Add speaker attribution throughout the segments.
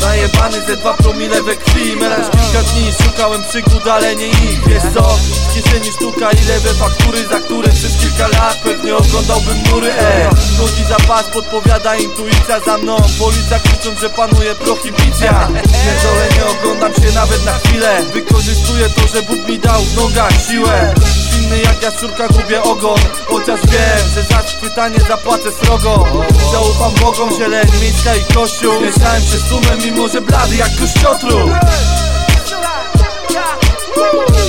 Speaker 1: najebany ze dwa promile we krwi. Melanż kilka dni, szukałem przygód, ale nie ich. Wiesz co? W kieszeni sztuka i lewe faktury Za które przez kilka lat pewnie oglądałbym mury E, chodzi za pas, podpowiada intuicja za mną. Policja krzycząc, że panuje prohibicja. Pierdolę, nie oglądam się nawet na chwilę. Wykorzystuję to, że Bóg mi dał w nogach siłę. Inny jak jaszczurka gubię ogon Chociaż wiem, że za chwytanie zapłacę srogo. Zaufam Bogom, zieleń, miejska i kościół. Mieszałem się z tłumem, mimo że blady jak kościotrup
Speaker 2: Za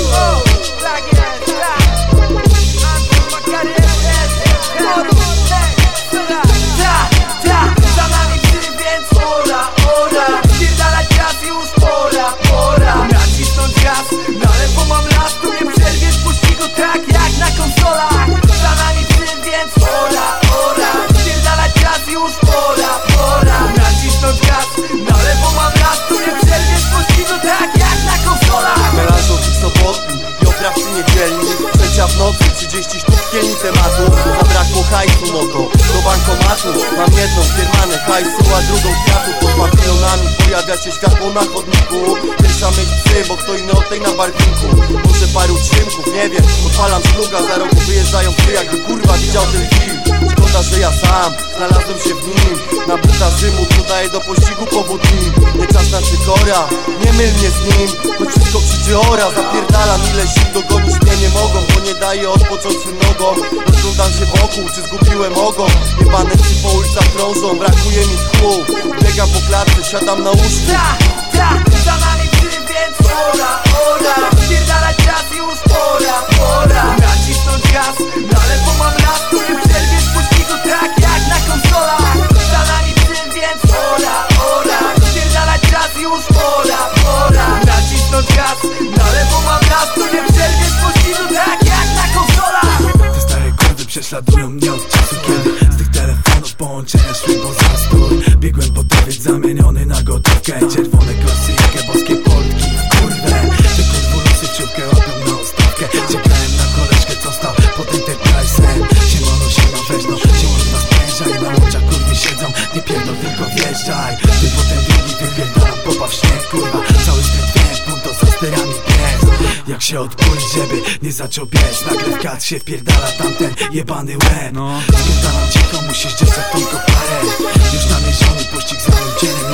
Speaker 3: 20 w nocy 30 sztuk kielice matu Zabrakło hajsu nogą do bankomatu. Mam jedną firmanę hajsu, a drugą kwiatu Pod papilonami pojawia się światło na chodniku Pierwsza myśl psy, bo kto inny od tej na barwinku Muszę paru trzymków, nie wiem. Odpalam szluga, za rogu wyjeżdżają psy Jakby kurwa widział ten film. Szkoda, że ja sam znalazłem się w nim. Na Nabyta Rzymu dodaje do pościgu powód nim Nie czas na cykora, nie mylnie z nim. Choć wszystko krzyczy ora Zapierdalam ile sił dogonić nie mogą, bo nie daję odpocząć swym nogom Rozglądam się wokół, czy zgubiłem ogon. Jebane psy po ulicach krążą, brakuje mi tchu. Biegam po klatce, siadam na łóżku.
Speaker 2: Ta, ta, za nami
Speaker 4: prześladują mnie kiedy Z tych telefonów połączenia szły po zastój Biegłem po dowiec zamieniony na gotówkę się odpłyć, żeby nie zaczął biec. Nagle w kat się wpierdala tamten jebany łeb.
Speaker 1: No.
Speaker 4: Spierdalam cicho, musisz gdzieś jak tylko parę. Już namierzony pościg za ludzielem